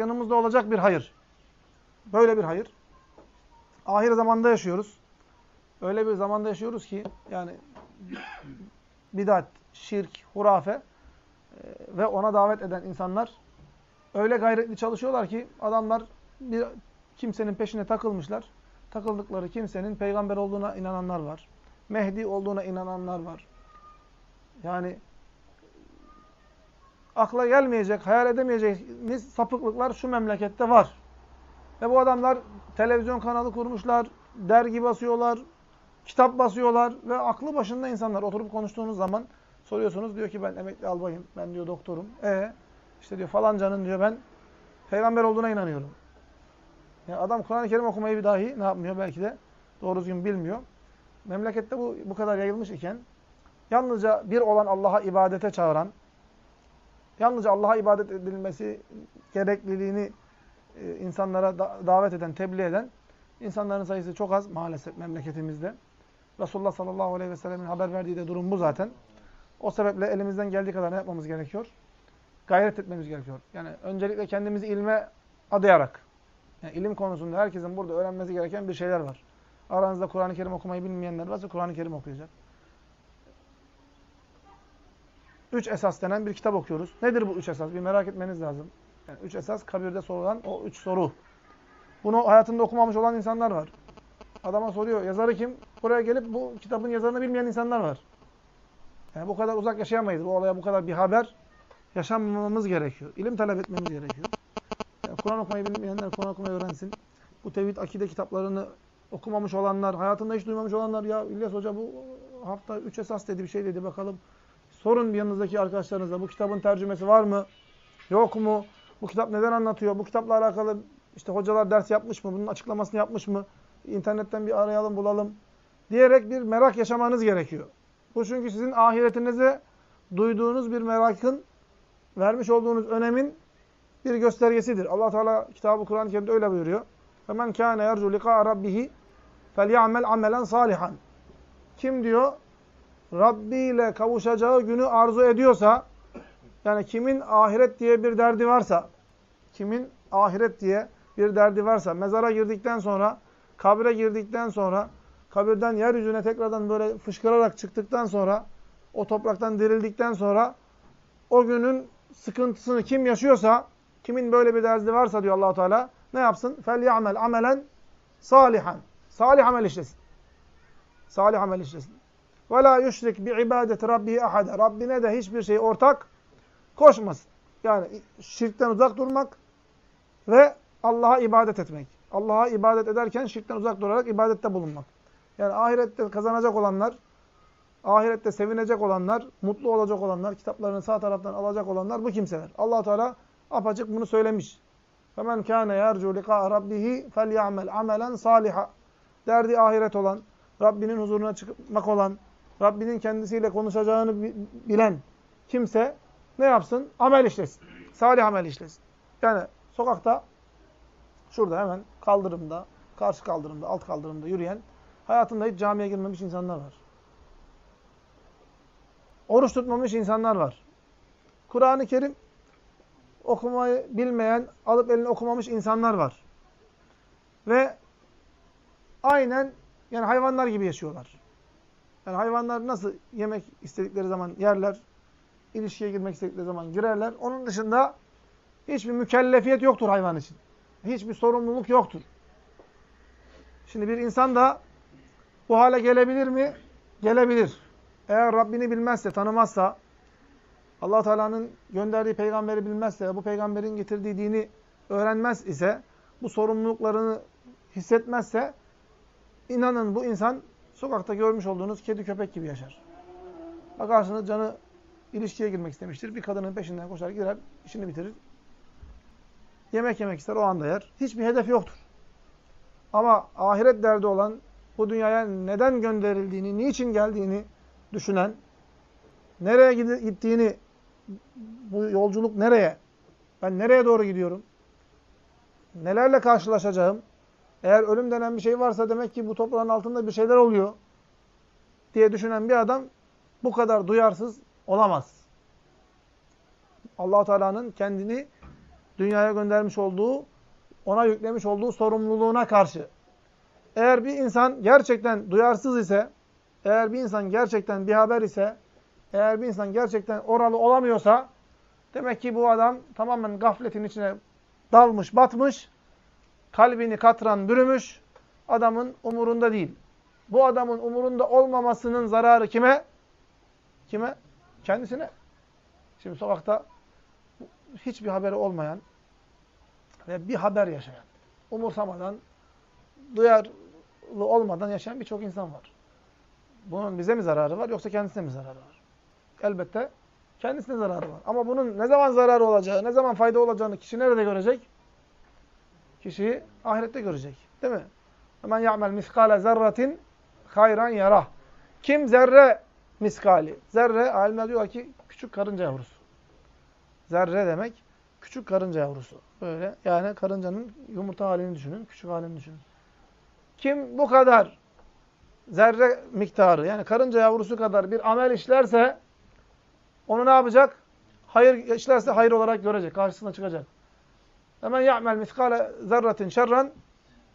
yanımızda olacak bir hayır. Böyle bir hayır. Ahir zamanda yaşıyoruz. Öyle bir zamanda yaşıyoruz ki yani bidat, şirk, hurafe e, ve ona davet eden insanlar öyle gayretli çalışıyorlar ki adamlar bir kimsenin peşine takılmışlar. Takıldıkları kimsenin peygamber olduğuna inananlar var. Mehdi olduğuna inananlar var. Yani akla gelmeyecek, hayal edemeyeceğimiz sapıklıklar şu memlekette var. Ve bu adamlar televizyon kanalı kurmuşlar, dergi basıyorlar, kitap basıyorlar ve aklı başında insanlar oturup konuştuğunuz zaman soruyorsunuz diyor ki ben emekli albayım, ben diyor doktorum. E işte diyor falancanın diyor ben peygamber olduğuna inanıyorum. Yani adam Kur'an-ı Kerim okumayı bir dahi ne yapmıyor belki de doğru düzgün bilmiyor. Memlekette bu bu kadar yayılmış iken yalnızca bir olan Allah'a ibadete çağıran, yalnızca Allah'a ibadet edilmesi gerekliliğini e, insanlara da davet eden, tebliğ eden insanların sayısı çok az maalesef memleketimizde. Resulullah sallallahu aleyhi ve sellemin haber verdiği de durum bu zaten. O sebeple elimizden geldiği kadar ne yapmamız gerekiyor? Gayret etmemiz gerekiyor. Yani öncelikle kendimizi ilme adayarak, yani ilim konusunda herkesin burada öğrenmesi gereken bir şeyler var. Aranızda Kur'an-ı Kerim okumayı bilmeyenler varsa Kur'an-ı Kerim okuyacak. Üç esas denen bir kitap okuyoruz. Nedir bu üç esas? Bir merak etmeniz lazım. Yani üç esas kabirde sorulan o üç soru. Bunu hayatında okumamış olan insanlar var. Adama soruyor, yazarı kim? Buraya gelip bu kitabın yazarını bilmeyen insanlar var. Yani bu kadar uzak yaşayamayız. Bu olaya bu kadar bir haber yaşamamamız gerekiyor. İlim talep etmemiz gerekiyor. Yani Kur'an okumayı bilmeyenler Kur'an okumayı öğrensin. Bu tevhid akide kitaplarını okumamış olanlar, hayatında hiç duymamış olanlar ya İlyas Hoca bu hafta üç esas dedi bir şey dedi bakalım. Sorun yanınızdaki arkadaşlarınıza bu kitabın tercümesi var mı? Yok mu? Bu kitap neden anlatıyor? Bu kitapla alakalı işte hocalar ders yapmış mı? Bunun açıklamasını yapmış mı? İnternetten bir arayalım bulalım. Diyerek bir merak yaşamanız gerekiyor. Bu çünkü sizin ahiretinize duyduğunuz bir merakın vermiş olduğunuz önemin bir göstergesidir. Allah Teala kitabı Kur'an-ı Kerim'de öyle buyuruyor. Hemen kana yercu lika rabbih felyamel amelen salihan. Kim diyor Rabbi ile kavuşacağı günü arzu ediyorsa, yani kimin ahiret diye bir derdi varsa, kimin ahiret diye bir derdi varsa, mezara girdikten sonra, kabre girdikten sonra, kabirden yeryüzüne tekrardan böyle fışkırarak çıktıktan sonra, o topraktan dirildikten sonra, o günün sıkıntısını kim yaşıyorsa, kimin böyle bir derdi varsa diyor Allahu Teala, ne yapsın? فَلْيَعْمَلْ amelen salihan. Salih amel işlesin. Salih amel işlesin. وَلَا يُشْرِكْ بِعِبَادَةِ رَبِّهِ اَحَدًا Rabbine de hiçbir şey ortak koşmasın. Yani şirkten uzak durmak ve Allah'a ibadet etmek. Allah'a ibadet ederken şirkten uzak durarak ibadette bulunmak. Yani ahirette kazanacak olanlar, ahirette sevinecek olanlar, mutlu olacak olanlar, kitaplarını sağ taraftan alacak olanlar bu kimseler. allah Teala apaçık bunu söylemiş. فَمَنْ كَانَ يَرْجُوا لِقَاءَ رَبِّهِ فَلْيَعْمَلْ عَمَلًا صَالِحًا Derdi ahiret olan, Rabbinin huzuruna çıkmak olan, Rabbinin kendisiyle konuşacağını bilen kimse ne yapsın? Amel işlesin. Salih amel işlesin. Yani sokakta, şurada hemen kaldırımda, karşı kaldırımda, alt kaldırımda yürüyen, hayatında hiç camiye girmemiş insanlar var. Oruç tutmamış insanlar var. Kur'an-ı Kerim okumayı bilmeyen, alıp elini okumamış insanlar var. Ve aynen yani hayvanlar gibi yaşıyorlar. Yani hayvanlar nasıl yemek istedikleri zaman yerler, ilişkiye girmek istedikleri zaman girerler. Onun dışında hiçbir mükellefiyet yoktur hayvan için. Hiçbir sorumluluk yoktur. Şimdi bir insan da bu hale gelebilir mi? Gelebilir. Eğer Rabbini bilmezse, tanımazsa, allah Teala'nın gönderdiği peygamberi bilmezse, bu peygamberin getirdiği dini öğrenmez ise, bu sorumluluklarını hissetmezse, inanın bu insan sokakta görmüş olduğunuz kedi köpek gibi yaşar. Bakarsınız canı ilişkiye girmek istemiştir. Bir kadının peşinden koşar girer, işini bitirir. Yemek yemek ister, o anda yer. Hiçbir hedef yoktur. Ama ahiret derdi olan, bu dünyaya neden gönderildiğini, niçin geldiğini düşünen, nereye gittiğini, bu yolculuk nereye, ben nereye doğru gidiyorum, nelerle karşılaşacağım, eğer ölüm denen bir şey varsa demek ki bu toprağın altında bir şeyler oluyor diye düşünen bir adam bu kadar duyarsız olamaz. allah Teala'nın kendini dünyaya göndermiş olduğu, ona yüklemiş olduğu sorumluluğuna karşı. Eğer bir insan gerçekten duyarsız ise, eğer bir insan gerçekten bir haber ise, eğer bir insan gerçekten oralı olamıyorsa, demek ki bu adam tamamen gafletin içine dalmış, batmış, kalbini katran bürümüş, adamın umurunda değil. Bu adamın umurunda olmamasının zararı kime? Kime? Kendisine. Şimdi sokakta hiçbir haberi olmayan ve bir haber yaşayan, umursamadan, duyarlı olmadan yaşayan birçok insan var. Bunun bize mi zararı var yoksa kendisine mi zararı var? Elbette kendisine zararı var. Ama bunun ne zaman zararı olacağı, ne zaman fayda olacağını kişi nerede görecek? Kişi ahirette görecek. Değil mi? Hemen ya'mel miskale zerratin hayran yarah. Kim zerre miskali. Zerre, alimler diyorlar ki küçük karınca yavrusu. Zerre demek küçük karınca yavrusu. Böyle yani karıncanın yumurta halini düşünün, küçük halini düşünün. Kim bu kadar zerre miktarı yani karınca yavrusu kadar bir amel işlerse onu ne yapacak? Hayır işlerse hayır olarak görecek, karşısına çıkacak. Hemen ya'mel miskale zerratin şerran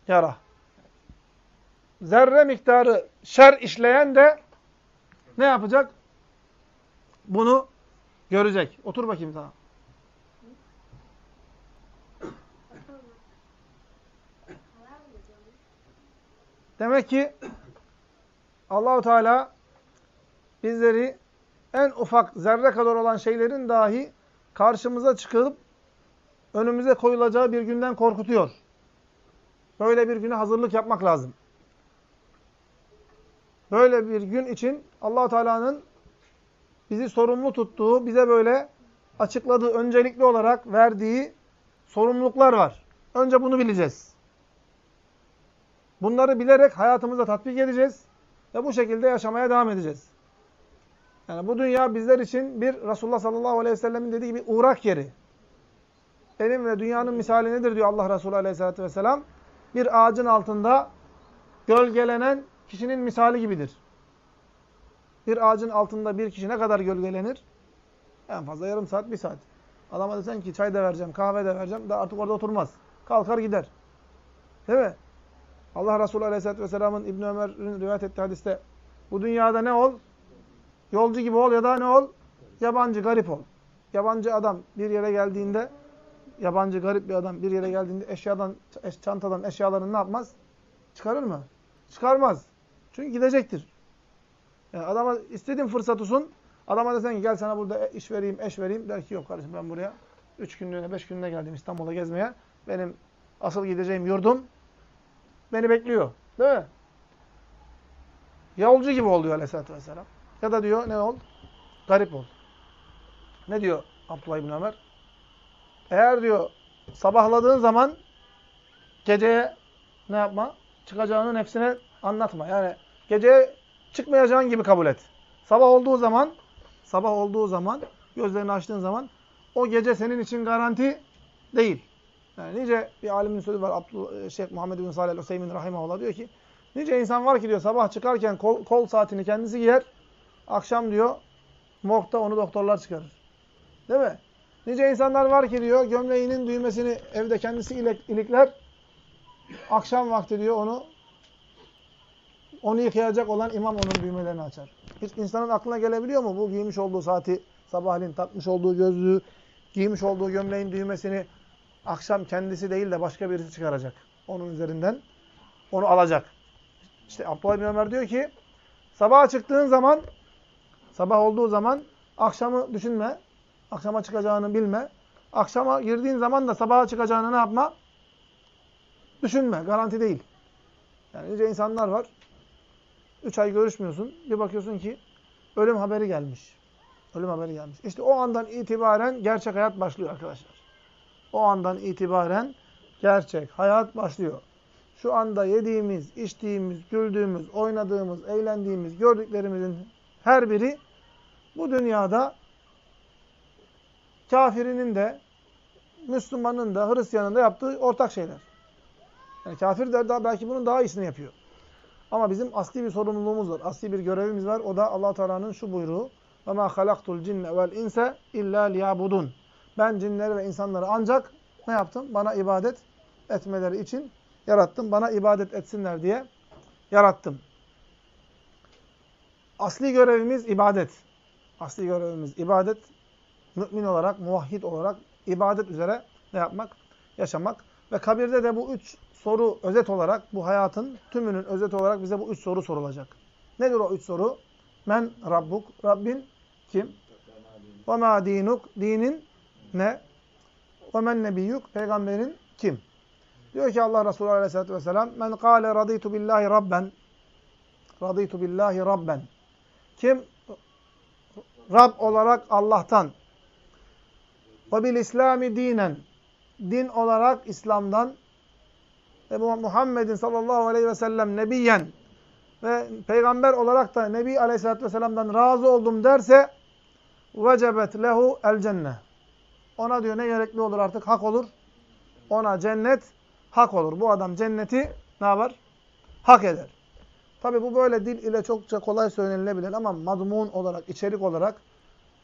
yara. Zerre miktarı şer işleyen de ne yapacak? Bunu görecek. Otur bakayım sana. Demek ki Allahu Teala bizleri en ufak zerre kadar olan şeylerin dahi karşımıza çıkıp önümüze koyulacağı bir günden korkutuyor. Böyle bir güne hazırlık yapmak lazım. Böyle bir gün için allah Teala'nın bizi sorumlu tuttuğu, bize böyle açıkladığı, öncelikli olarak verdiği sorumluluklar var. Önce bunu bileceğiz. Bunları bilerek hayatımıza tatbik edeceğiz ve bu şekilde yaşamaya devam edeceğiz. Yani bu dünya bizler için bir Resulullah sallallahu aleyhi ve sellemin dediği gibi uğrak yeri. Benim ve dünyanın misali nedir diyor Allah Resulü aleyhissalatü vesselam? Bir ağacın altında gölgelenen kişinin misali gibidir. Bir ağacın altında bir kişi ne kadar gölgelenir? En fazla yarım saat, bir saat. Adama desen ki çay da vereceğim, kahve de vereceğim de artık orada oturmaz. Kalkar gider. Değil mi? Allah Resulü Aleyhisselatü Vesselam'ın İbn Ömer'in rivayet ettiği hadiste bu dünyada ne ol? Yolcu gibi ol ya da ne ol? Yabancı, garip ol. Yabancı adam bir yere geldiğinde yabancı, garip bir adam bir yere geldiğinde eşyadan, çantadan eşyalarını ne yapmaz? Çıkarır mı? Çıkarmaz. Çünkü gidecektir. Yani adama istediğin fırsatı sun. Adama desen ki gel sana burada iş vereyim, eş vereyim. Der ki yok kardeşim ben buraya 3 günlüğüne, 5 günlüğüne geldim İstanbul'a gezmeye. Benim asıl gideceğim yurdum beni bekliyor. Değil mi? Yolcu gibi ol diyor aleyhissalatü vesselam. Ya da diyor ne ol? Garip ol. Ne diyor Abdullah İbni Ömer? Eğer diyor sabahladığın zaman geceye ne yapma? Çıkacağını nefsine anlatma. Yani geceye çıkmayacağın gibi kabul et. Sabah olduğu zaman sabah olduğu zaman gözlerini açtığın zaman o gece senin için garanti değil. Yani nice bir alimin sözü var Abdullah, Şeyh Muhammed bin Salih el-Hüseyin rahimahullah diyor ki nice insan var ki diyor sabah çıkarken kol, kol saatini kendisi giyer. Akşam diyor morgda onu doktorlar çıkarır. Değil mi? Nice insanlar var ki diyor gömleğinin düğmesini evde kendisi ilikler. Akşam vakti diyor onu onu yıkayacak olan imam onun düğmelerini açar. Hiç insanın aklına gelebiliyor mu bu giymiş olduğu saati, sabahleyin takmış olduğu gözlüğü, giymiş olduğu gömleğin düğmesini akşam kendisi değil de başka birisi çıkaracak. Onun üzerinden onu alacak. İşte Abdullah bin Ömer diyor ki sabaha çıktığın zaman sabah olduğu zaman akşamı düşünme. Akşama çıkacağını bilme. Akşama girdiğin zaman da sabaha çıkacağını ne yapma? Düşünme. Garanti değil. Yani nice insanlar var. Üç ay görüşmüyorsun. Bir bakıyorsun ki ölüm haberi gelmiş. Ölüm haberi gelmiş. İşte o andan itibaren gerçek hayat başlıyor arkadaşlar. O andan itibaren gerçek hayat başlıyor. Şu anda yediğimiz, içtiğimiz, güldüğümüz, oynadığımız, eğlendiğimiz, gördüklerimizin her biri bu dünyada kafirinin de, Müslümanın da, Hristiyanın da yaptığı ortak şeyler. Yani kafir der daha belki bunun daha iyisini yapıyor. Ama bizim asli bir sorumluluğumuz var. Asli bir görevimiz var. O da Allah Teala'nın şu buyruğu: "Ve ma halaktul cinne vel insa illa liyabudun." Ben cinleri ve insanları ancak ne yaptım? Bana ibadet etmeleri için yarattım. Bana ibadet etsinler diye yarattım. Asli görevimiz ibadet. Asli görevimiz ibadet. Mümin olarak, muvahhid olarak ibadet üzere ne yapmak? Yaşamak. Ve kabirde de bu üç soru özet olarak, bu hayatın tümünün özet olarak bize bu üç soru sorulacak. Nedir o üç soru? Men Rabbuk, Rabbin kim? Ve ma dinuk, dinin ne? Ve men nebiyyuk, peygamberin kim? Diyor ki Allah Resulü Aleyhisselatü Vesselam, Men kâle radîtu billahi rabben, radîtu billahi rabben. Kim? Rab olarak Allah'tan. Ve bil İslami dinen. Din olarak İslam'dan ve Muhammedin sallallahu aleyhi ve sellem nebiyen ve peygamber olarak da Nebi aleyhissalatü vesselam'dan razı oldum derse vecebet lehu el cenne. Ona diyor ne gerekli olur artık? Hak olur. Ona cennet hak olur. Bu adam cenneti ne yapar? Hak eder. Tabi bu böyle dil ile çokça kolay söylenilebilir ama madmun olarak, içerik olarak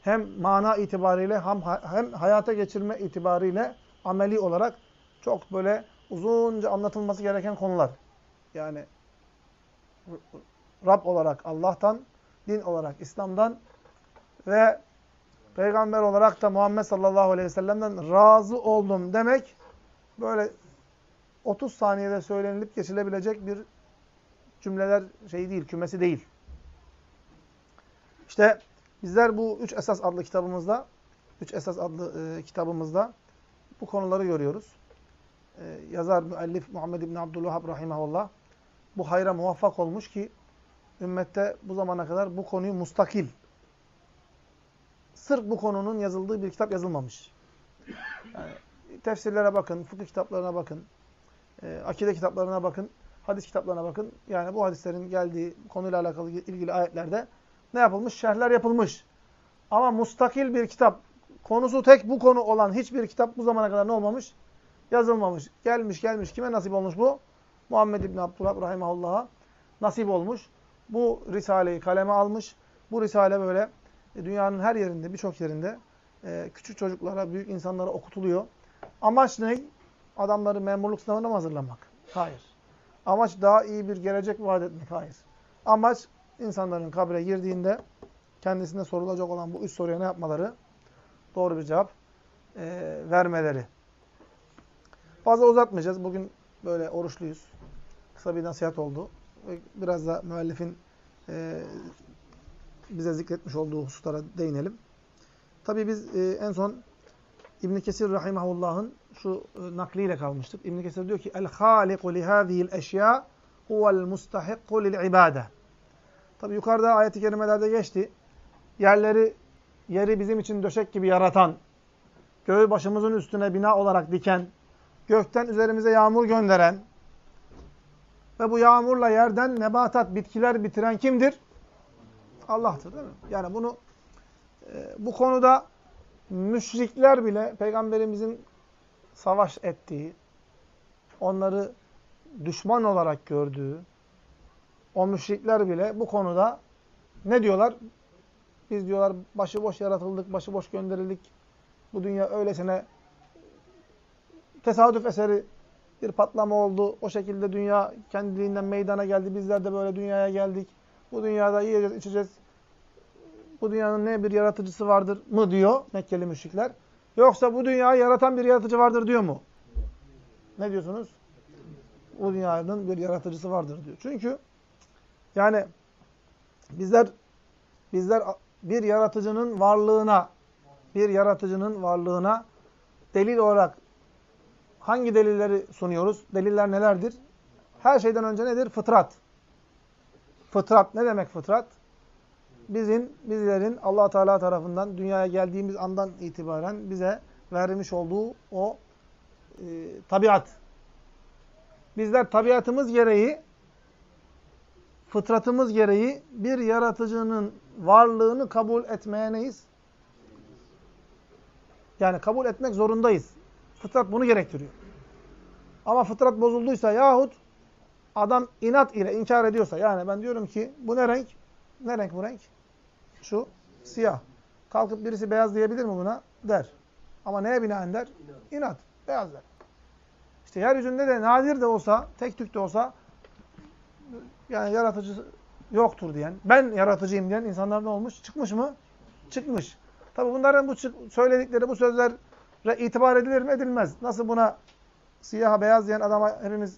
hem mana itibariyle hem, hem hayata geçirme itibariyle ameli olarak çok böyle uzunca anlatılması gereken konular. Yani Rab olarak Allah'tan, din olarak İslam'dan ve peygamber olarak da Muhammed sallallahu aleyhi ve sellem'den razı oldum demek böyle 30 saniyede söylenilip geçilebilecek bir cümleler şey değil, kümesi değil. İşte bizler bu Üç Esas adlı kitabımızda, Üç Esas adlı e, kitabımızda bu konuları görüyoruz. E, yazar müellif Muhammed İbni Abdülvahhab rahimahullah bu hayra muvaffak olmuş ki ümmette bu zamana kadar bu konuyu mustakil sırf bu konunun yazıldığı bir kitap yazılmamış. Yani tefsirlere bakın, fıkıh kitaplarına bakın, e, akide kitaplarına bakın, hadis kitaplarına bakın. Yani bu hadislerin geldiği konuyla alakalı ilgili ayetlerde ne yapılmış? Şerhler yapılmış. Ama mustakil bir kitap, konusu tek bu konu olan hiçbir kitap bu zamana kadar ne olmamış? Yazılmamış. Gelmiş gelmiş. Kime nasip olmuş bu? Muhammed İbni Abdullah Rahimahullah'a nasip olmuş. Bu Risale'yi kaleme almış. Bu Risale böyle e, dünyanın her yerinde, birçok yerinde e, küçük çocuklara, büyük insanlara okutuluyor. Amaç ne? Adamları memurluk sınavına mı hazırlamak? Hayır. Amaç daha iyi bir gelecek vaat etmek. Hayır. Amaç insanların kabre girdiğinde kendisine sorulacak olan bu üç soruya ne yapmaları? Doğru bir cevap e, vermeleri. Fazla uzatmayacağız. Bugün böyle oruçluyuz. Kısa bir nasihat oldu. Biraz da müellifin e, bize zikretmiş olduğu hususlara değinelim. Tabii biz e, en son İbn Kesir rahimehullah'ın şu e, nakliyle kalmıştık. İbn Kesir diyor ki: "El haliku li hadihi'l eşya huvel mustahikku lil ibade." Tabii yukarıda ayet-i kerimelerde geçti. Yerleri yeri bizim için döşek gibi yaratan, göğü başımızın üstüne bina olarak diken, gökten üzerimize yağmur gönderen ve bu yağmurla yerden nebatat, bitkiler bitiren kimdir? Allah'tır değil mi? Yani bunu e, bu konuda müşrikler bile peygamberimizin savaş ettiği, onları düşman olarak gördüğü o müşrikler bile bu konuda ne diyorlar? Biz diyorlar başıboş yaratıldık, başıboş gönderildik. Bu dünya öylesine tesadüf eseri bir patlama oldu. O şekilde dünya kendiliğinden meydana geldi. Bizler de böyle dünyaya geldik. Bu dünyada yiyeceğiz, içeceğiz. Bu dünyanın ne bir yaratıcısı vardır mı diyor Mekkeli müşrikler. Yoksa bu dünyayı yaratan bir yaratıcı vardır diyor mu? Ne diyorsunuz? Bu dünyanın bir yaratıcısı vardır diyor. Çünkü yani bizler bizler bir yaratıcının varlığına bir yaratıcının varlığına delil olarak hangi delilleri sunuyoruz? Deliller nelerdir? Her şeyden önce nedir? Fıtrat. Fıtrat ne demek fıtrat? Bizim bizlerin Allah Teala tarafından dünyaya geldiğimiz andan itibaren bize vermiş olduğu o e, tabiat. Bizler tabiatımız gereği fıtratımız gereği bir yaratıcının varlığını kabul etmeye neyiz? Yani kabul etmek zorundayız. Fıtrat bunu gerektiriyor. Ama fıtrat bozulduysa yahut adam inat ile inkar ediyorsa yani ben diyorum ki bu ne renk? Ne renk bu renk? Şu siyah. Kalkıp birisi beyaz diyebilir mi buna? Der. Ama neye binaen der? İnat. Beyazlar. İşte yeryüzünde de nadir de olsa, tek tük de olsa yani yaratıcı yoktur diyen, ben yaratıcıyım diyen insanlar ne olmuş? Çıkmış mı? Çıkmış. Tabi bunların bu söyledikleri bu sözlere itibar edilir mi? Edilmez. Nasıl buna siyaha beyaz diyen adama hepimiz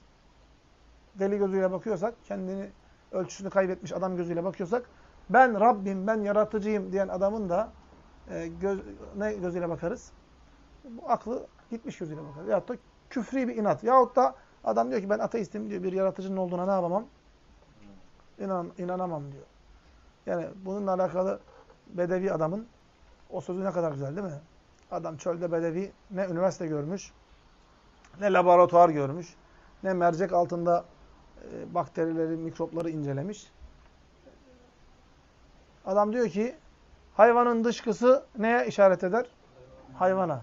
deli gözüyle bakıyorsak, kendini ölçüsünü kaybetmiş adam gözüyle bakıyorsak, ben Rabbim, ben yaratıcıyım diyen adamın da e, göz, ne gözüyle bakarız? Bu aklı gitmiş gözüyle bakarız. Yahut da küfri bir inat. Yahut da adam diyor ki ben ateistim diyor. Bir yaratıcının olduğuna ne yapamam? İnan, inanamam diyor. Yani bununla alakalı bedevi adamın o sözü ne kadar güzel değil mi? Adam çölde bedevi ne üniversite görmüş, ne laboratuvar görmüş, ne mercek altında e, bakterileri, mikropları incelemiş. Adam diyor ki hayvanın dışkısı neye işaret eder? Hayvana.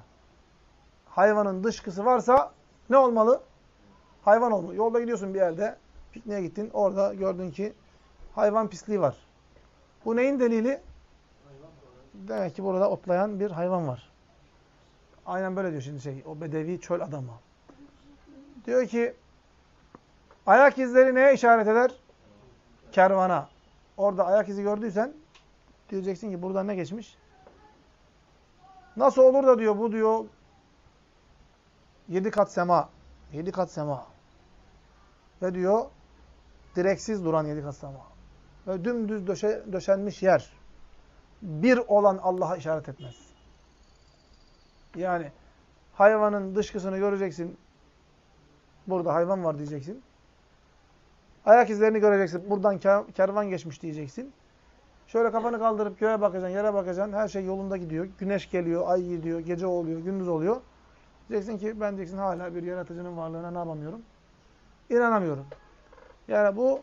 Hayvanın dışkısı varsa ne olmalı? Hayvan olmalı. Yolda gidiyorsun bir yerde, pikniğe gittin, orada gördün ki hayvan pisliği var. Bu neyin delili? Demek ki burada otlayan bir hayvan var. Aynen böyle diyor şimdi şey, o bedevi çöl adamı. Diyor ki, ayak izleri neye işaret eder? Kervana. Orada ayak izi gördüysen, diyeceksin ki buradan ne geçmiş? Nasıl olur da diyor, bu diyor, yedi kat sema, yedi kat sema. Ve diyor, direksiz duran yedi kat sema. Dümdüz döşe, döşenmiş yer. Bir olan Allah'a işaret etmez. Yani hayvanın dışkısını göreceksin. Burada hayvan var diyeceksin. Ayak izlerini göreceksin. Buradan kervan geçmiş diyeceksin. Şöyle kafanı kaldırıp göğe bakacaksın, yere bakacaksın. Her şey yolunda gidiyor. Güneş geliyor, ay gidiyor, gece oluyor, gündüz oluyor. Diyeceksin ki ben diyeceksin hala bir yaratıcının varlığına ne yapamıyorum? İnanamıyorum. Yani bu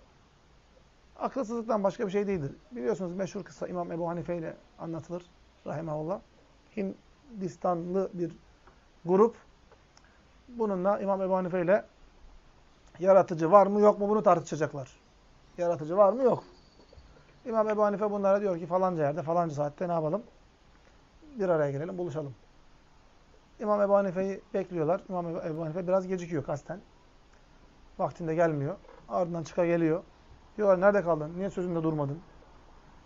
akılsızlıktan başka bir şey değildir. Biliyorsunuz meşhur kısa İmam Ebu Hanife ile anlatılır. Rahimahullah. Hindistanlı bir grup. Bununla İmam Ebu Hanife ile yaratıcı var mı yok mu bunu tartışacaklar. Yaratıcı var mı yok. İmam Ebu Hanife bunlara diyor ki falanca yerde falanca saatte ne yapalım? Bir araya gelelim buluşalım. İmam Ebu Hanife'yi bekliyorlar. İmam Ebu Hanife biraz gecikiyor kasten. Vaktinde gelmiyor. Ardından çıka geliyor. Diyorlar nerede kaldın? Niye sözünde durmadın?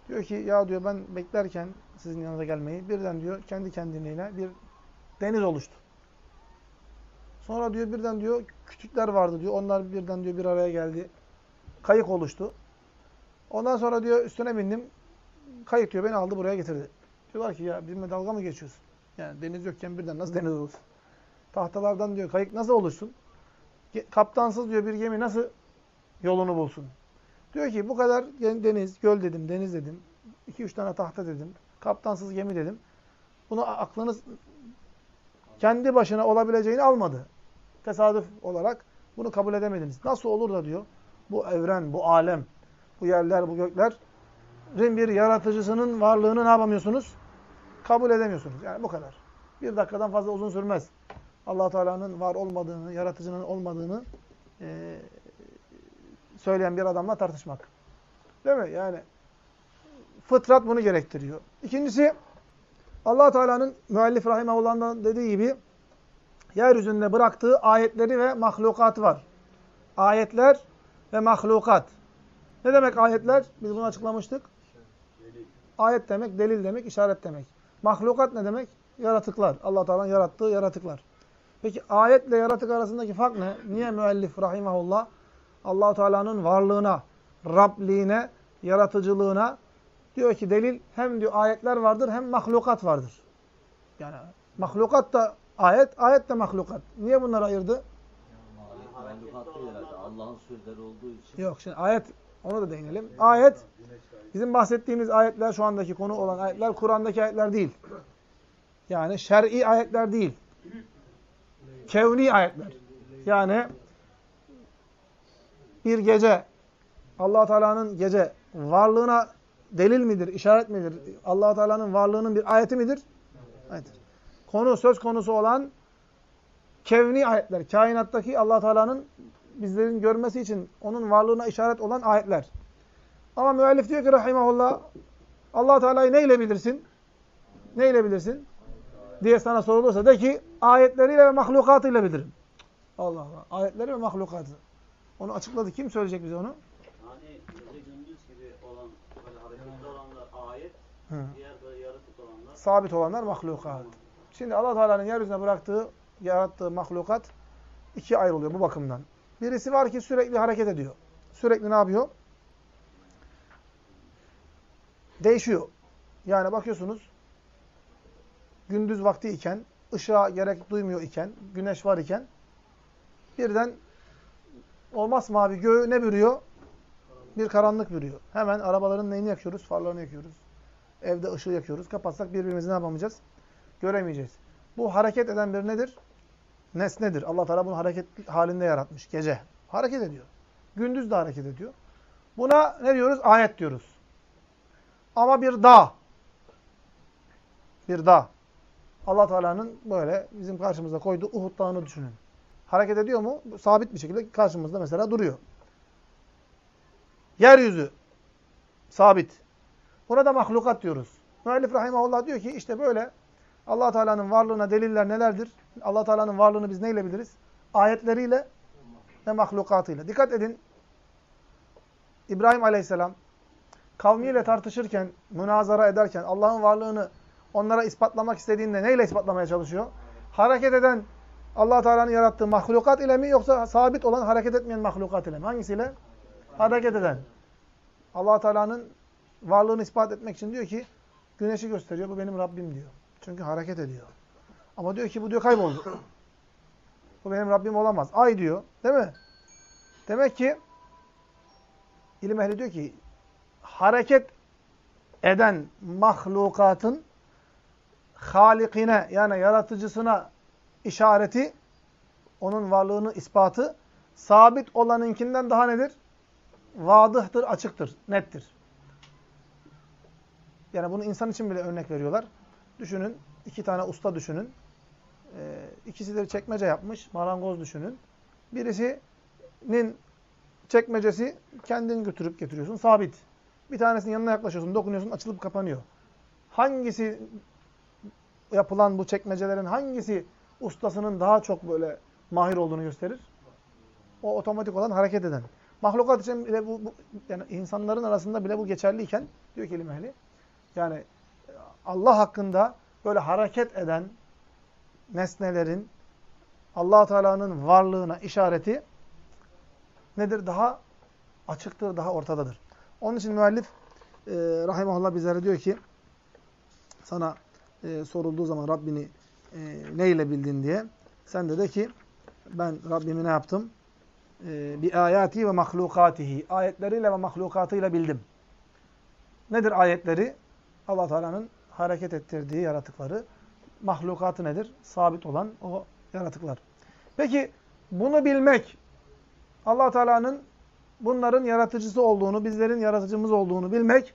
Diyor ki ya diyor ben beklerken sizin yanınıza gelmeyi birden diyor kendi kendiliğine bir deniz oluştu. Sonra diyor birden diyor kütükler vardı diyor. Onlar birden diyor bir araya geldi. Kayık oluştu. Ondan sonra diyor üstüne bindim. Kayık diyor beni aldı buraya getirdi. Diyorlar ki ya bizimle dalga mı geçiyorsun? Yani deniz yokken birden nasıl deniz olursun? Tahtalardan diyor kayık nasıl oluşsun? Kaptansız diyor bir gemi nasıl yolunu bulsun? Diyor ki bu kadar deniz, göl dedim, deniz dedim. iki üç tane tahta dedim. Kaptansız gemi dedim. Bunu aklınız kendi başına olabileceğini almadı. Tesadüf olarak bunu kabul edemediniz. Nasıl olur da diyor bu evren, bu alem, bu yerler, bu gökler bir yaratıcısının varlığını ne yapamıyorsunuz? Kabul edemiyorsunuz. Yani bu kadar. Bir dakikadan fazla uzun sürmez. allah Teala'nın var olmadığını, yaratıcının olmadığını e, söyleyen bir adamla tartışmak. Değil mi? Yani fıtrat bunu gerektiriyor. İkincisi allah Teala'nın müellif rahimahullah'ın dediği gibi yeryüzünde bıraktığı ayetleri ve mahlukatı var. Ayetler ve mahlukat. Ne demek ayetler? Biz bunu açıklamıştık. Ayet demek, delil demek, işaret demek. Mahlukat ne demek? Yaratıklar. allah Teala'nın yarattığı yaratıklar. Peki ayetle yaratık arasındaki fark ne? Niye müellif rahimahullah allah Teala'nın varlığına, Rabliğine, yaratıcılığına diyor ki delil hem diyor ayetler vardır hem mahlukat vardır. Yani mahlukat da ayet, ayet de mahlukat. Niye bunları ayırdı? Allah'ın sözleri olduğu için. Yok şimdi ayet onu da değinelim. Ayet bizim bahsettiğimiz ayetler şu andaki konu olan ayetler Kur'an'daki ayetler değil. Yani şer'i ayetler değil. Kevni ayetler. Yani bir gece allah Teala'nın gece varlığına delil midir, işaret midir? allah Teala'nın varlığının bir ayeti midir? Ayettir. Konu, söz konusu olan kevni ayetler. Kainattaki allah Teala'nın bizlerin görmesi için onun varlığına işaret olan ayetler. Ama müellif diyor ki rahimahullah allah Teala'yı neyle bilirsin? Neyle bilirsin? diye sana sorulursa de ki ayetleriyle ve mahlukatıyla bilirim. Allah Allah. Ayetleri ve mahlukatı. Onu açıkladı. Kim söyleyecek bize onu? Yani gece gündüz gibi olan böyle hareketli olanlar ayet, Hı. diğer böyle yaratık olanlar Sabit olanlar mahlukat. Şimdi allah Teala'nın yeryüzüne bıraktığı, yarattığı mahlukat ikiye ayrılıyor bu bakımdan. Birisi var ki sürekli hareket ediyor. Sürekli ne yapıyor? Değişiyor. Yani bakıyorsunuz gündüz vakti iken, ışığa gerek duymuyor iken, güneş var iken birden o masmavi göğü ne bürüyor? Bir karanlık bürüyor. Hemen arabaların neyini yakıyoruz? Farlarını yakıyoruz. Evde ışığı yakıyoruz. Kapatsak birbirimizi ne yapamayacağız? Göremeyeceğiz. Bu hareket eden bir nedir? Nesnedir. Allah Teala bunu hareket halinde yaratmış. Gece. Hareket ediyor. Gündüz de hareket ediyor. Buna ne diyoruz? Ayet diyoruz. Ama bir dağ. Bir dağ. Allah Teala'nın böyle bizim karşımıza koyduğu Uhud Dağı'nı düşünün. Hareket ediyor mu? Sabit bir şekilde karşımızda mesela duruyor. Yeryüzü. Sabit. Buna da mahlukat diyoruz. Müellif rahimahullah diyor ki işte böyle allah Teala'nın varlığına deliller nelerdir? allah Teala'nın varlığını biz neyle biliriz? Ayetleriyle ve mahlukatıyla. Dikkat edin. İbrahim aleyhisselam kavmiyle tartışırken, münazara ederken Allah'ın varlığını onlara ispatlamak istediğinde neyle ispatlamaya çalışıyor? Hareket eden allah Teala'nın yarattığı mahlukat ile mi yoksa sabit olan hareket etmeyen mahlukat ile mi? Hangisiyle? Hareket eden. allah Teala'nın varlığını ispat etmek için diyor ki güneşi gösteriyor. Bu benim Rabbim diyor. Çünkü hareket ediyor. Ama diyor ki bu diyor kayboldu. Bu benim Rabbim olamaz. Ay diyor. Değil mi? Demek ki ilim ehli diyor ki hareket eden mahlukatın halikine yani yaratıcısına işareti onun varlığını ispatı sabit olanınkinden daha nedir? Vadıhtır, açıktır, nettir. Yani bunu insan için bile örnek veriyorlar. Düşünün, iki tane usta düşünün. Ee, ikisi de çekmece yapmış, marangoz düşünün. Birisinin çekmecesi kendini götürüp getiriyorsun, sabit. Bir tanesinin yanına yaklaşıyorsun, dokunuyorsun, açılıp kapanıyor. Hangisi yapılan bu çekmecelerin hangisi ustasının daha çok böyle mahir olduğunu gösterir? O otomatik olan hareket eden. Mahlukat için bile bu, bu yani insanların arasında bile bu geçerliyken diyor ki ilim ehli yani Allah hakkında böyle hareket eden nesnelerin allah Teala'nın varlığına işareti nedir? Daha açıktır, daha ortadadır. Onun için müellif e, rahimahullah bizlere diyor ki sana e, sorulduğu zaman Rabbini e, neyle bildin diye sen de de ki ben Rabbimi ne yaptım? E, bi ayati ve mahlukatihi. Ayetleriyle ve mahlukatıyla bildim. Nedir ayetleri? allah Teala'nın hareket ettirdiği yaratıkları. Mahlukatı nedir? Sabit olan o yaratıklar. Peki bunu bilmek, allah Teala'nın bunların yaratıcısı olduğunu, bizlerin yaratıcımız olduğunu bilmek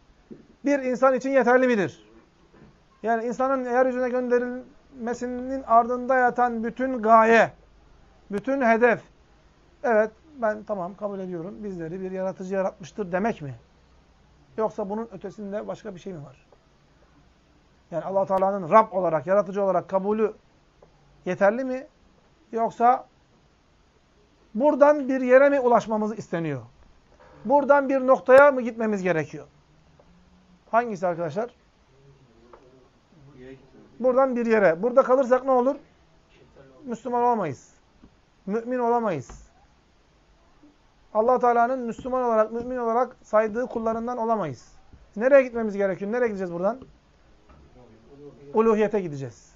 bir insan için yeterli midir? Yani insanın yeryüzüne gönderilmesinin ardında yatan bütün gaye, bütün hedef, evet ben tamam kabul ediyorum bizleri bir yaratıcı yaratmıştır demek mi? Yoksa bunun ötesinde başka bir şey mi var? Yani allah Teala'nın Rab olarak, yaratıcı olarak kabulü yeterli mi? Yoksa buradan bir yere mi ulaşmamız isteniyor? Buradan bir noktaya mı gitmemiz gerekiyor? Hangisi arkadaşlar? Buradan bir yere. Burada kalırsak ne olur? Müslüman olamayız. Mümin olamayız. allah Teala'nın Müslüman olarak, mümin olarak saydığı kullarından olamayız. Nereye gitmemiz gerekiyor? Nereye gideceğiz buradan? Uluhiyete gideceğiz.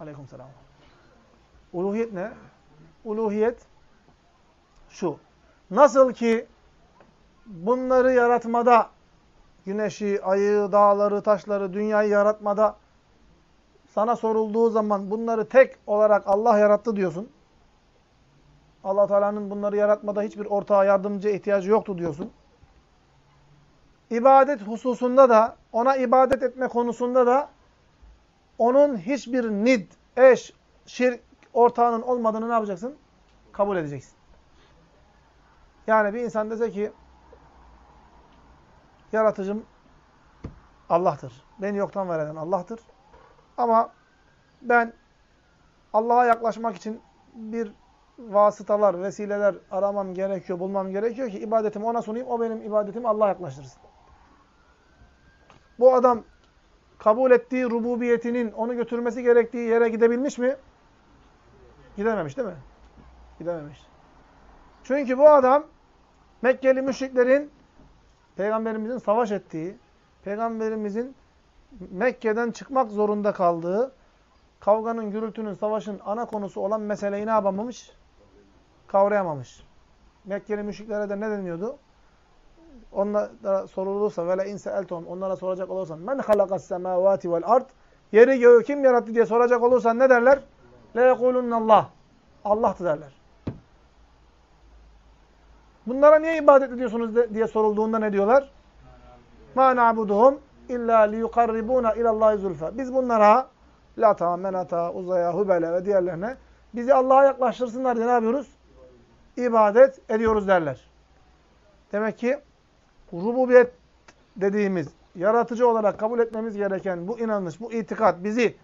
Aleyküm selam. Uluhiyet ne? Uluhiyet şu. Nasıl ki bunları yaratmada, güneşi, ayı, dağları, taşları, dünyayı yaratmada sana sorulduğu zaman bunları tek olarak Allah yarattı diyorsun. allah Teala'nın bunları yaratmada hiçbir ortağa yardımcı ihtiyacı yoktu diyorsun. İbadet hususunda da, ona ibadet etme konusunda da onun hiçbir nid, eş, şirk ortağının olmadığını ne yapacaksın? Kabul edeceksin. Yani bir insan dese ki yaratıcım Allah'tır. Beni yoktan var eden Allah'tır. Ama ben Allah'a yaklaşmak için bir vasıtalar, vesileler aramam gerekiyor, bulmam gerekiyor ki ibadetimi ona sunayım, o benim ibadetimi Allah'a yaklaştırsın. Bu adam kabul ettiği rububiyetinin onu götürmesi gerektiği yere gidebilmiş mi? Gidememiş değil mi? Gidememiş. Çünkü bu adam Mekkeli müşriklerin Peygamberimizin savaş ettiği, Peygamberimizin Mekke'den çıkmak zorunda kaldığı, kavganın, gürültünün, savaşın ana konusu olan meseleyi ne yapamamış? Kavrayamamış. Mekkeli müşriklere de ne deniyordu? Onlara sorulursa vele inse eltom onlara soracak olursan men halakas semavati vel ard yeri göğü kim yarattı diye soracak olursan ne derler? Le yekulunallah. Allah'tı derler. Bunlara niye ibadet ediyorsunuz diye sorulduğunda ne diyorlar? Ma na'buduhum illa liyukarribuna ilallahi zulfa. Biz bunlara Lata, Menata, Uzaya, Hubele ve diğerlerine bizi Allah'a yaklaştırsınlar diye ne yapıyoruz? İbadet ediyoruz derler. Demek ki rububiyet dediğimiz yaratıcı olarak kabul etmemiz gereken bu inanış, bu itikat bizi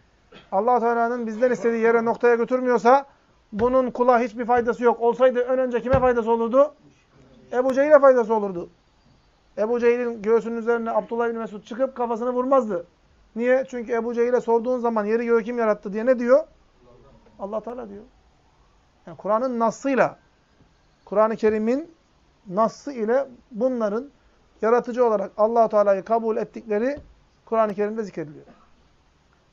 allah Teala'nın bizden istediği yere noktaya götürmüyorsa bunun kula hiçbir faydası yok. Olsaydı ön önce kime faydası olurdu? Ebu Cehil'e faydası olurdu. Ebu Cehil'in göğsünün üzerine Abdullah bin Mesud çıkıp kafasını vurmazdı. Niye? Çünkü Ebu Cehil'e sorduğun zaman yeri göğü kim yarattı diye ne diyor? Allah Teala diyor. Yani Kur'an'ın nassıyla, Kur'an-ı Kerim'in nassı ile bunların yaratıcı olarak allah Teala'yı kabul ettikleri Kur'an-ı Kerim'de zikrediliyor.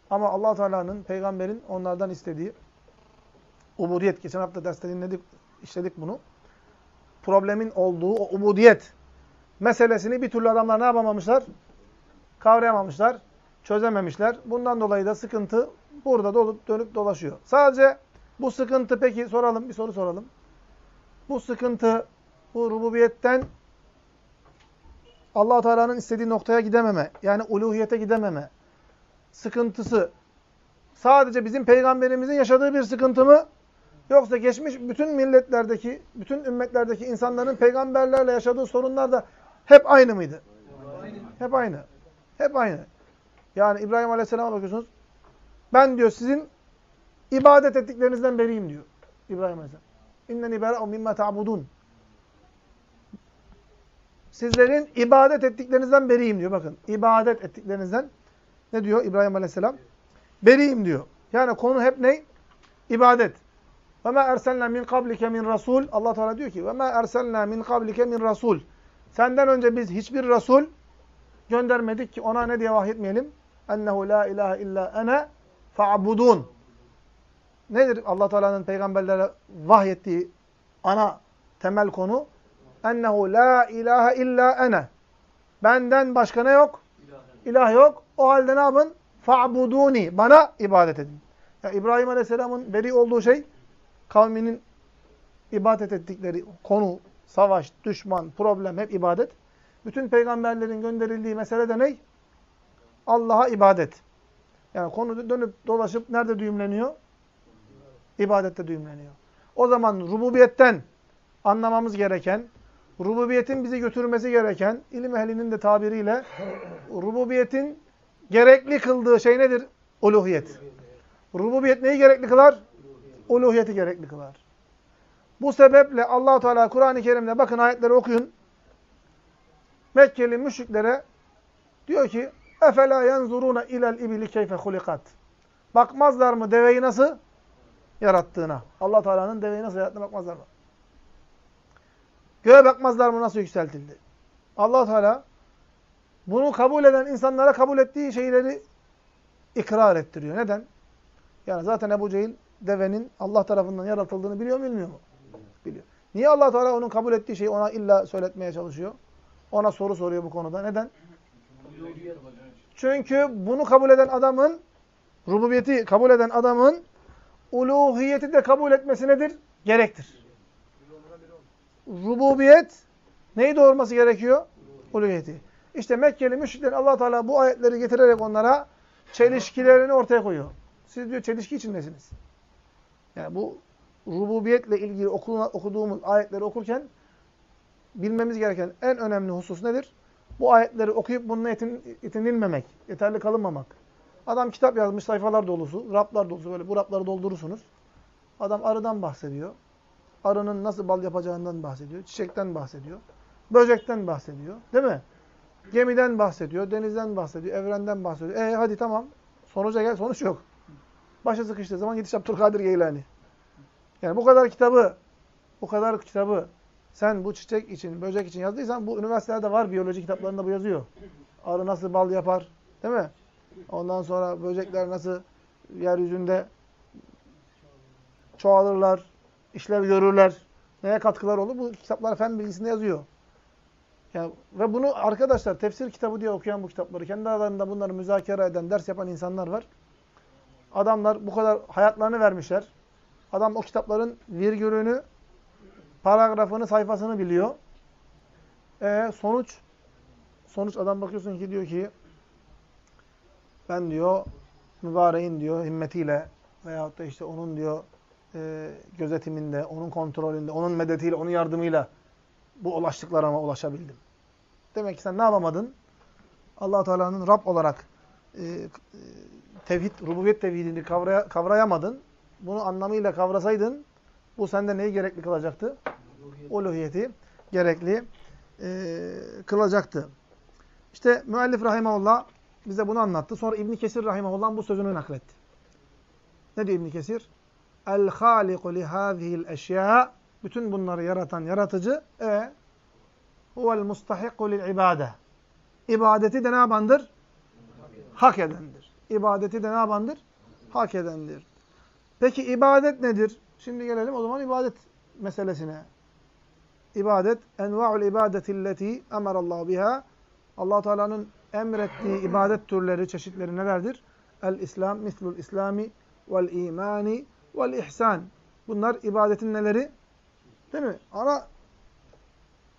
Ama allah Teala'nın, peygamberin onlardan istediği ubudiyet. Geçen hafta derste dinledik, işledik bunu. Problemin olduğu o ubudiyet meselesini bir türlü adamlar ne yapamamışlar? Kavrayamamışlar, çözememişler. Bundan dolayı da sıkıntı burada dolup dönüp dolaşıyor. Sadece bu sıkıntı peki soralım, bir soru soralım. Bu sıkıntı, bu rububiyetten allah Teala'nın istediği noktaya gidememe, yani uluhiyete gidememe sıkıntısı sadece bizim peygamberimizin yaşadığı bir sıkıntı mı? Yoksa geçmiş bütün milletlerdeki, bütün ümmetlerdeki insanların peygamberlerle yaşadığı sorunlar da hep aynı mıydı? Hep aynı. Hep aynı. Yani İbrahim Aleyhisselam'a bakıyorsunuz. Ben diyor sizin ibadet ettiklerinizden beriyim diyor. İbrahim Aleyhisselam. İnneni bera'u mimma ta'budun. Sizlerin ibadet ettiklerinizden beriyim diyor. Bakın ibadet ettiklerinizden ne diyor İbrahim Aleyhisselam? Beriyim diyor. Yani konu hep ne? İbadet. Ve ma erselna min kablike min rasul. Allah Teala diyor ki ve ma erselna min kablike min rasul. Senden önce biz hiçbir rasul göndermedik ki ona ne diye vahyetmeyelim? Ennehu la ilahe illa ene fa'budun. Nedir Allah Teala'nın peygamberlere vahyettiği ana temel konu? Ennehu la ilahe illa ene. Benden başka ne yok? İlah yok. O halde ne yapın? Fa'buduni. Bana ibadet edin. Yani İbrahim Aleyhisselam'ın beri olduğu şey kavminin ibadet ettikleri konu, savaş, düşman, problem hep ibadet. Bütün peygamberlerin gönderildiği mesele de ne? Allah'a ibadet. Yani konu dönüp dolaşıp nerede düğümleniyor? İbadette düğümleniyor. O zaman rububiyetten anlamamız gereken, rububiyetin bizi götürmesi gereken, ilim ehlinin de tabiriyle rububiyetin gerekli kıldığı şey nedir? Uluhiyet. Rububiyet neyi gerekli kılar? Uluhiyeti gerekli kılar. Bu sebeple allah Teala Kur'an-ı Kerim'de bakın ayetleri okuyun. Mekkeli müşriklere diyor ki اَفَلَا يَنْزُرُونَ اِلَى الْاِبِلِ كَيْفَ خُلِقَتْ Bakmazlar mı deveyi nasıl yarattığına? allah Teala'nın deveyi nasıl yarattığına bakmazlar mı? Göğe bakmazlar mı nasıl yükseltildi? allah Teala bunu kabul eden insanlara kabul ettiği şeyleri ikrar ettiriyor. Neden? Yani zaten Ebu Cehil devenin Allah tarafından yaratıldığını biliyor mu bilmiyor mu? Biliyor. Niye allah Teala onun kabul ettiği şeyi ona illa söyletmeye çalışıyor? Ona soru soruyor bu konuda. Neden? Çünkü bunu kabul eden adamın, rububiyeti kabul eden adamın uluhiyeti de kabul etmesi nedir? Gerektir. Rububiyet neyi doğurması gerekiyor? Uluhiyeti. İşte Mekkeli müşrikler allah Teala bu ayetleri getirerek onlara çelişkilerini ortaya koyuyor. Siz diyor çelişki içindesiniz. Yani bu rububiyetle ilgili okuduğumuz ayetleri okurken bilmemiz gereken en önemli husus nedir? Bu ayetleri okuyup bununla yetin, yetinilmemek, yeterli kalınmamak. Adam kitap yazmış sayfalar dolusu, raplar dolusu böyle bu rapları doldurursunuz. Adam arıdan bahsediyor. Arının nasıl bal yapacağından bahsediyor. Çiçekten bahsediyor. Böcekten bahsediyor. Değil mi? Gemiden bahsediyor. Denizden bahsediyor. Evrenden bahsediyor. E hadi tamam. Sonuca gel. Sonuç yok. Başa sıkıştığı zaman yetiş Abdülkadir Geylani. Yani bu kadar kitabı, bu kadar kitabı sen bu çiçek için, böcek için yazdıysan bu üniversitelerde var. Biyoloji kitaplarında bu yazıyor. Arı nasıl bal yapar. Değil mi? Ondan sonra böcekler nasıl yeryüzünde çoğalırlar, işlev görürler, neye katkılar olur. Bu kitaplar fen bilgisinde yazıyor. Yani, ve bunu arkadaşlar tefsir kitabı diye okuyan bu kitapları, kendi aralarında bunları müzakere eden, ders yapan insanlar var. Adamlar bu kadar hayatlarını vermişler. Adam o kitapların virgülünü, paragrafını, sayfasını biliyor. E, sonuç, sonuç adam bakıyorsun ki diyor ki, ben diyor, mübareğin diyor himmetiyle veyahut da işte onun diyor e, gözetiminde, onun kontrolünde, onun medetiyle, onun yardımıyla bu ulaştıklarıma ulaşabildim. Demek ki sen ne yapamadın? allah Teala'nın Rab olarak e, e, tevhid, rububiyet tevhidini kavraya, kavrayamadın. Bunu anlamıyla kavrasaydın bu sende neyi gerekli kılacaktı? Uluhiyeti gerekli e, kılacaktı. İşte müellif rahimahullah bize bunu anlattı. Sonra İbn Kesir rahimahullah bu sözünü nakletti. Ne diyor İbn Kesir? El haliku li hâzihil eşyâ bütün bunları yaratan yaratıcı e huvel mustahikku lil ibade. İbadeti de ne yapandır? Hak edendir. İbadeti de ne yapandır? Hak edendir. Peki ibadet nedir? Şimdi gelelim o zaman ibadet meselesine. İbadet enva'ul ibadetilleti emarallahu biha. Allah Teala'nın emrettiği ibadet türleri, çeşitleri nelerdir? El İslam, mislul İslami vel imani vel ihsan. Bunlar ibadetin neleri? Değil mi? Ana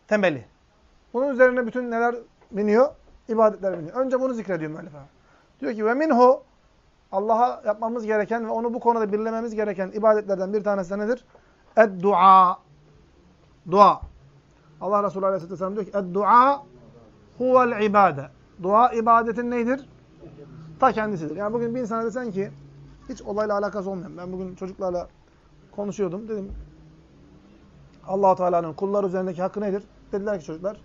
temeli. Bunun üzerine bütün neler biniyor? İbadetler biniyor. Önce bunu zikrediyor müellif. Diyor ki ve minhu Allah'a yapmamız gereken ve onu bu konuda birlememiz gereken ibadetlerden bir tanesi nedir? Ed-dua. Dua. Allah Resulü Aleyhisselatü diyor ki Ed-dua huvel ibade. Dua ibadetin neydir? Ta kendisidir. Yani bugün bir insana desen ki hiç olayla alakası olmayan. Ben bugün çocuklarla konuşuyordum. Dedim allah Teala'nın kullar üzerindeki hakkı nedir? Dediler ki çocuklar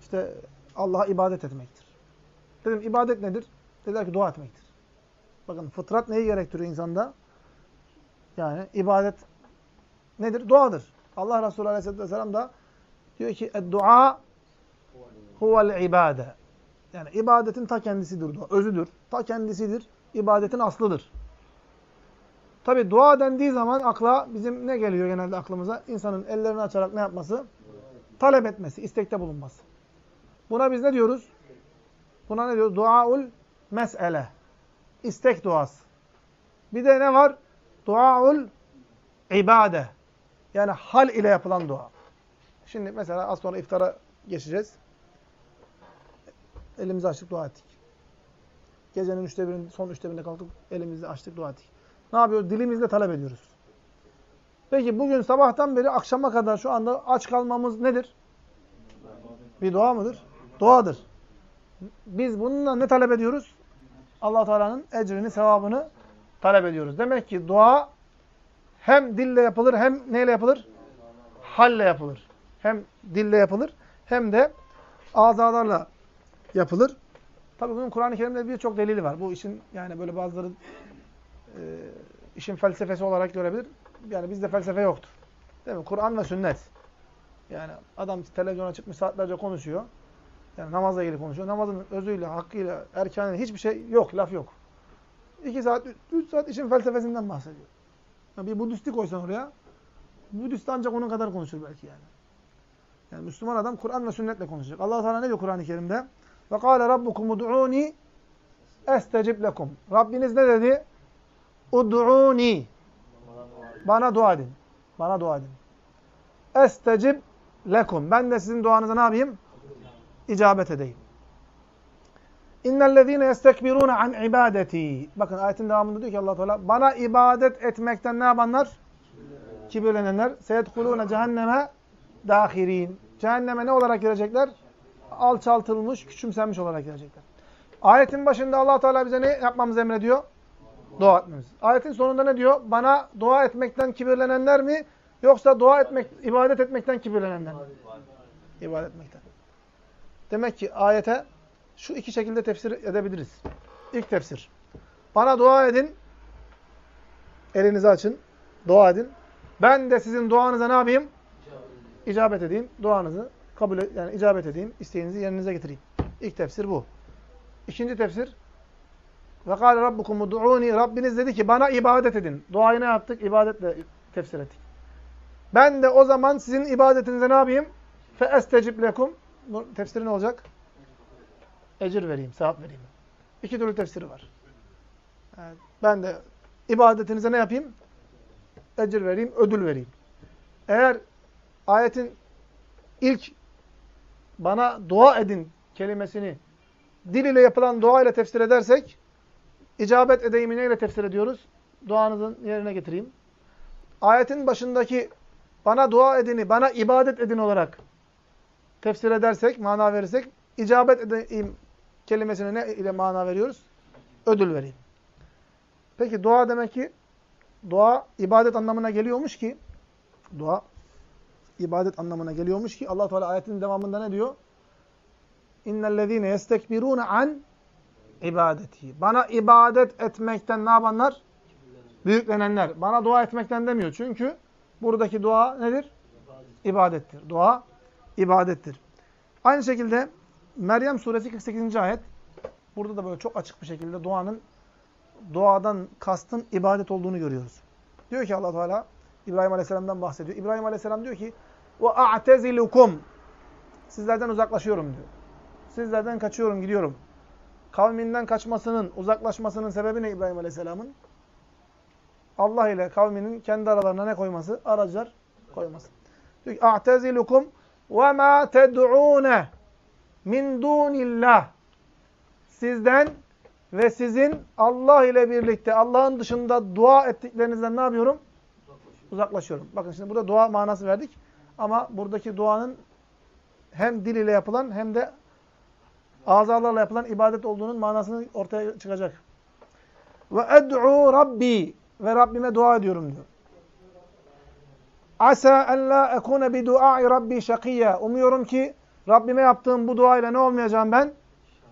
işte Allah'a ibadet etmektir. Dedim ibadet nedir? Dediler ki dua etmektir. Bakın fıtrat neyi gerektiriyor insanda? Yani ibadet nedir? Duadır. Allah Resulü Aleyhisselatü Vesselam da diyor ki dua huvel ibade. Yani ibadetin ta kendisidir dua. Özüdür. Ta kendisidir. İbadetin aslıdır. Tabi dua dendiği zaman akla bizim ne geliyor genelde aklımıza? İnsanın ellerini açarak ne yapması? Talep etmesi, istekte bulunması. Buna biz ne diyoruz? Buna ne diyoruz? Duaul mes'ele. İstek duası. Bir de ne var? Duaul ibade. Yani hal ile yapılan dua. Şimdi mesela az sonra iftara geçeceğiz. Elimizi açtık dua ettik. Gecenin üçte birinde, son üçte birinde kalktık, elimizi açtık dua ettik. Ne yapıyoruz? Dilimizle talep ediyoruz. Peki bugün sabahtan beri akşama kadar şu anda aç kalmamız nedir? Bir dua mıdır? Duadır. Biz bununla ne talep ediyoruz? Allah Teala'nın ecrini, sevabını talep ediyoruz. Demek ki dua hem dille yapılır hem neyle yapılır? Halle yapılır. Hem dille yapılır hem de azalarla yapılır. Tabii bunun Kur'an-ı Kerim'de birçok delili var. Bu işin yani böyle bazıları e, işin felsefesi olarak görebilir. Yani bizde felsefe yoktur. Değil mi? Kur'an ve sünnet. Yani adam televizyona çıkmış saatlerce konuşuyor. Yani namazla ilgili konuşuyor. Namazın özüyle, hakkıyla, erkanıyla hiçbir şey yok, laf yok. İki saat, üç saat işin felsefesinden bahsediyor. Yani bir Budist'i koysan oraya, Budist ancak onun kadar konuşur belki yani. Yani Müslüman adam Kur'an ve sünnetle konuşacak. Allah Teala ne diyor Kur'an-ı Kerim'de? Kâle rabbukum ud'ûni estecib lekum. Rabbiniz ne dedi? Ud'ûni. Bana dua edin. Bana dua edin. Estecib lekum. Ben de sizin duanıza ne yapayım? İcabet edeyim. İnnellezîne yestekbirûne an ibadeti. Bakın ayetin devamında diyor ki Allah Teala bana ibadet etmekten ne yapanlar? Kibirlenenler. Seyedhulûne cehenneme dâhirin. Cehenneme ne olarak girecekler? alçaltılmış, küçümsenmiş olarak gelecekler. Ayetin başında allah Teala bize ne yapmamızı emrediyor? Dua etmemiz. Ayetin sonunda ne diyor? Bana dua etmekten kibirlenenler mi? Yoksa dua etmek, ibadet etmekten kibirlenenler mi? İbadet etmekten. Demek ki ayete şu iki şekilde tefsir edebiliriz. İlk tefsir. Bana dua edin. Elinizi açın. Dua edin. Ben de sizin duanıza ne yapayım? İcabet edeyim. Duanızı kabul et, yani icabet edeyim. isteğinizi yerinize getireyim. İlk tefsir bu. İkinci tefsir ve kâle rabbukum ud'ûni Rabbiniz dedi ki bana ibadet edin. Duayı ne yaptık? İbadetle tefsir ettik. Ben de o zaman sizin ibadetinize ne yapayım? Fe estecib lekum. Bu tefsiri ne olacak? Ecir vereyim, sevap vereyim. İki türlü tefsiri var. Yani ben de ibadetinize ne yapayım? Ecir vereyim, ödül vereyim. Eğer ayetin ilk bana dua edin kelimesini dil ile yapılan dua ile tefsir edersek icabet edeyimi neyle tefsir ediyoruz? Duanızın yerine getireyim. Ayetin başındaki bana dua edini, bana ibadet edin olarak tefsir edersek, mana verirsek icabet edeyim kelimesine ne ile mana veriyoruz? Ödül vereyim. Peki dua demek ki dua ibadet anlamına geliyormuş ki dua ibadet anlamına geliyormuş ki Allah Teala ayetin devamında ne diyor? İnnellezîne yestekbirûne an ibadeti. Bana ibadet etmekten ne yapanlar? Büyüklenenler. Bana dua etmekten demiyor. Çünkü buradaki dua nedir? İbadettir. Dua ibadettir. Aynı şekilde Meryem suresi 48. ayet. Burada da böyle çok açık bir şekilde duanın duadan kastın ibadet olduğunu görüyoruz. Diyor ki Allah Teala İbrahim Aleyhisselam'dan bahsediyor. İbrahim Aleyhisselam diyor ki: "Ve a'tezilukum." Sizlerden uzaklaşıyorum diyor. Sizlerden kaçıyorum, gidiyorum. Kavminden kaçmasının, uzaklaşmasının sebebi ne İbrahim Aleyhisselam'ın? Allah ile kavminin kendi aralarına ne koyması? Aracılar koyması. Diyor ki: "A'tezilukum ve ma ted'un min dunillah." Sizden ve sizin Allah ile birlikte Allah'ın dışında dua ettiklerinizden ne yapıyorum? Uzaklaşıyorum. Bakın şimdi burada dua manası verdik. Ama buradaki duanın hem dil ile yapılan hem de azalarla yapılan ibadet olduğunun manasını ortaya çıkacak. Ve ed'u Rabbi ve Rabbime dua ediyorum diyor. Asa en la ekune bi duai Rabbi şakiyya. Umuyorum ki Rabbime yaptığım bu duayla ne olmayacağım ben?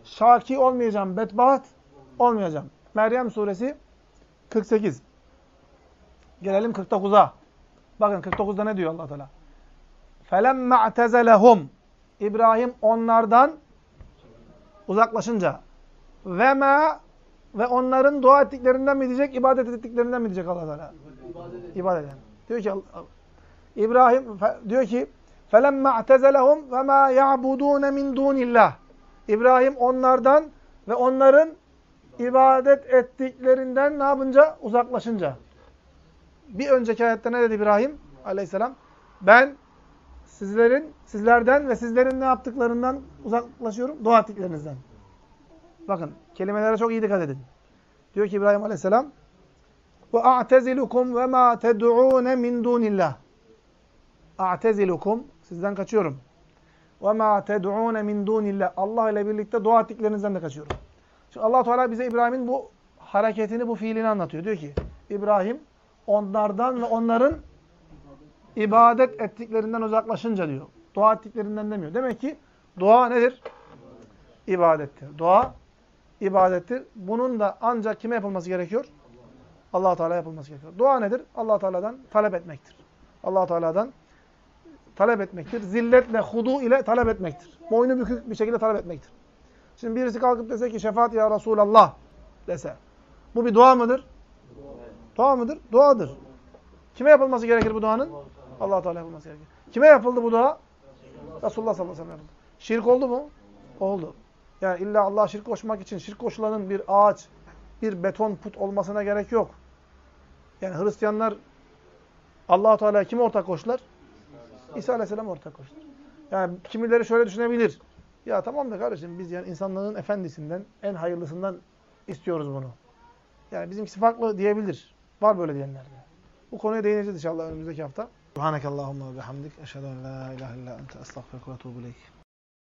Şaki olmayacağım, bedbaht olmayacağım. Meryem suresi 48. Gelelim 49'a. Bakın 49'da ne diyor Allah Teala? Felemme atezelehum. İbrahim onlardan uzaklaşınca ve ma ve onların dua ettiklerinden mi diyecek, ibadet ettiklerinden mi diyecek Allah Teala? İbadet eden. Diyor ki İbrahim diyor ki felemme atezelehum ve ma ya'budun min dunillah. İbrahim onlardan ve onların ibadet ettiklerinden ne yapınca? Uzaklaşınca. Bir önceki ayette ne dedi İbrahim aleyhisselam? Ben sizlerin, sizlerden ve sizlerin ne yaptıklarından uzaklaşıyorum? Dua ettiklerinizden. Bakın kelimelere çok iyi dikkat edin. Diyor ki İbrahim aleyhisselam a'tezilukum ve ma ted'un min dunillah. A'tezilukum sizden kaçıyorum. Ve ma ted'un min dunillah. Allah ile birlikte dua ettiklerinizden de kaçıyorum. Şimdi Allah Teala bize İbrahim'in bu hareketini, bu fiilini anlatıyor. Diyor ki İbrahim onlardan ve onların ibadet ettiklerinden uzaklaşınca diyor. Dua ettiklerinden demiyor. Demek ki dua nedir? İbadettir. Dua ibadettir. Bunun da ancak kime yapılması gerekiyor? allah Teala yapılması gerekiyor. Dua nedir? allah Teala'dan talep etmektir. allah Teala'dan talep etmektir. Zilletle, hudu ile talep etmektir. Boynu bükük bir şekilde talep etmektir. Şimdi birisi kalkıp dese ki şefaat ya Resulallah dese. Bu bir dua mıdır? Dua mıdır? Duadır. Kime yapılması gerekir bu duanın? allah Teala yapılması gerekir. Kime yapıldı bu dua? Resulullah sallallahu aleyhi ve sellem yapıldı. Şirk oldu mu? Oldu. Yani illa Allah şirk koşmak için şirk koşulanın bir ağaç, bir beton put olmasına gerek yok. Yani Hristiyanlar allah Teala'ya kim ortak koştular? İsa aleyhisselam ortak koştular. Yani kimileri şöyle düşünebilir. Ya tamam da kardeşim biz yani insanlığın efendisinden, en hayırlısından istiyoruz bunu. Yani bizimkisi farklı diyebilir. Var böyle diyenler de. Bu konuya değineceğiz inşallah önümüzdeki hafta. Subhanakallahumma ve bihamdik. Eşhedü en la ilahe illa ente estağfirullah ve etûbü.